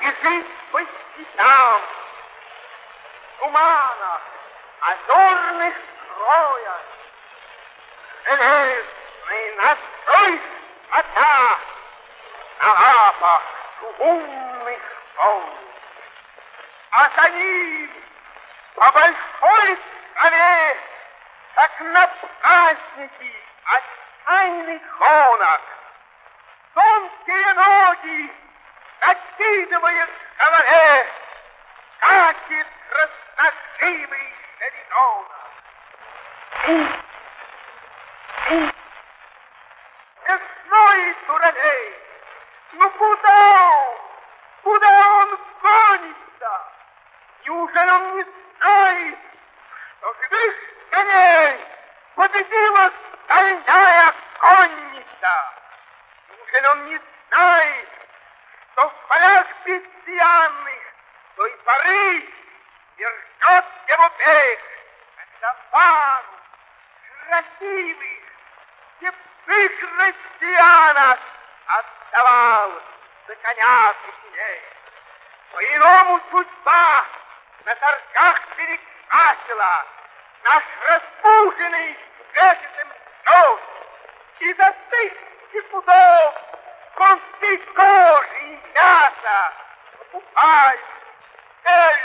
бежит по степям, туманах, озорных строях, железный настрой кота на лапах чугунных волн. А за ним по большой траве, как на празднике отчаянных гонок, тонкие ноги накидывает к голове, катит красношивый шаридона. Весной дуралей, ну куда он? Куда он гонится? Неужели он не знает, что живых коней победила стальная конница? Неужели он не знает, что в полях песчаных той поры держет его бег, когда пару красивых, тепных россиянок отдавал за коня сильней. По-иному судьба на торгах перекрасила наш разбуженный месяцем нос и за кожи и